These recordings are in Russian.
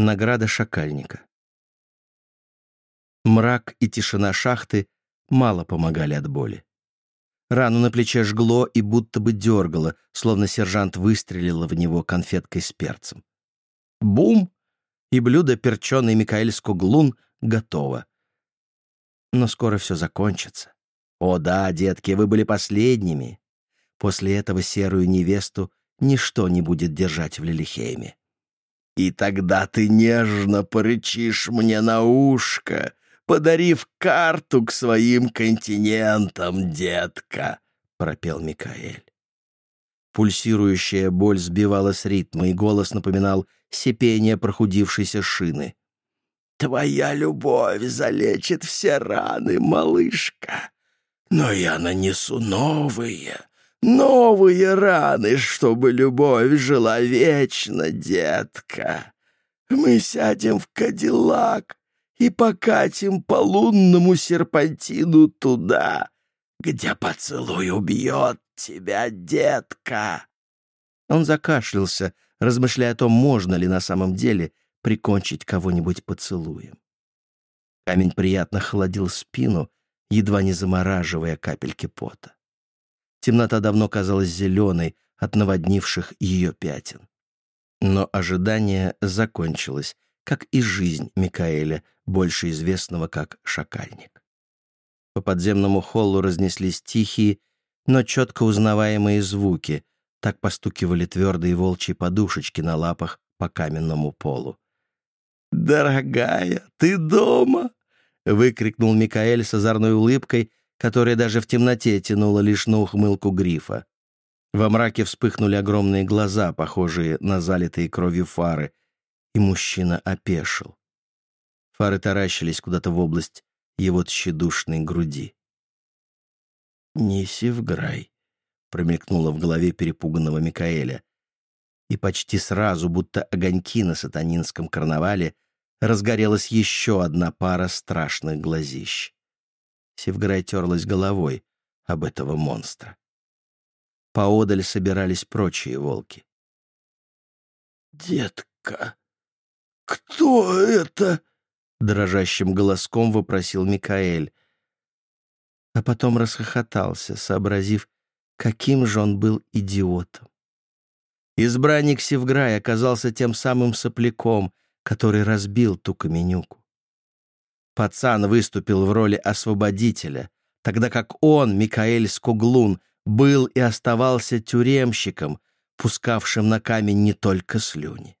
Награда шакальника. Мрак и тишина шахты мало помогали от боли. Рану на плече жгло и будто бы дергало, словно сержант выстрелила в него конфеткой с перцем. Бум! И блюдо перченый Микаэль Скуглун готово. Но скоро все закончится. О да, детки, вы были последними. После этого серую невесту ничто не будет держать в Лилихейме. И тогда ты нежно порычишь мне на ушко, подарив карту к своим континентам, детка, — пропел Микаэль. Пульсирующая боль сбивала с ритма, и голос напоминал сипение прохудившейся шины. «Твоя любовь залечит все раны, малышка, но я нанесу новые, новые раны, чтобы любовь жила вечно, детка. Мы сядем в Кадиллак и покатим по лунному серпантину туда, где поцелуй убьет тебя, детка. Он закашлялся, размышляя о том, можно ли на самом деле прикончить кого-нибудь поцелуем. Камень приятно холодил спину, едва не замораживая капельки пота. Темнота давно казалась зеленой от наводнивших ее пятен. Но ожидание закончилось, как и жизнь Микаэля, больше известного как Шакальник. По подземному холлу разнеслись тихие, но четко узнаваемые звуки, так постукивали твердые волчьи подушечки на лапах по каменному полу. «Дорогая, ты дома?» — выкрикнул Микаэль с озорной улыбкой, которая даже в темноте тянула лишь на ухмылку грифа. Во мраке вспыхнули огромные глаза, похожие на залитые кровью фары, и мужчина опешил. Фары таращились куда-то в область его тщедушной груди. «Не Севграй», — промелькнуло в голове перепуганного Микаэля. И почти сразу, будто огоньки на сатанинском карнавале, разгорелась еще одна пара страшных глазищ. Севграй терлась головой об этого монстра. Поодаль собирались прочие волки. «Детка, кто это?» — дрожащим голоском вопросил Микаэль. А потом расхохотался, сообразив, каким же он был идиотом. Избранник Севграй оказался тем самым сопляком, который разбил ту каменюку. Пацан выступил в роли освободителя, тогда как он, Микаэль Скуглун, был и оставался тюремщиком, пускавшим на камень не только слюни.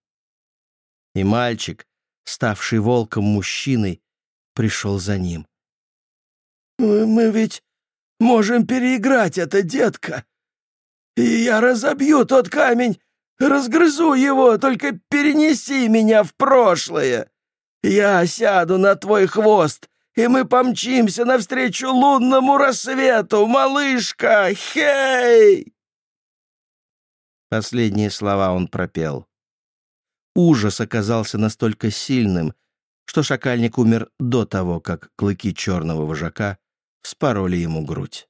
И мальчик, ставший волком-мужчиной, пришел за ним. «Мы ведь можем переиграть это, детка, и я разобью тот камень Разгрызу его, только перенеси меня в прошлое. Я сяду на твой хвост, и мы помчимся навстречу лунному рассвету, малышка! Хей!» Последние слова он пропел. Ужас оказался настолько сильным, что шакальник умер до того, как клыки черного вожака вспороли ему грудь.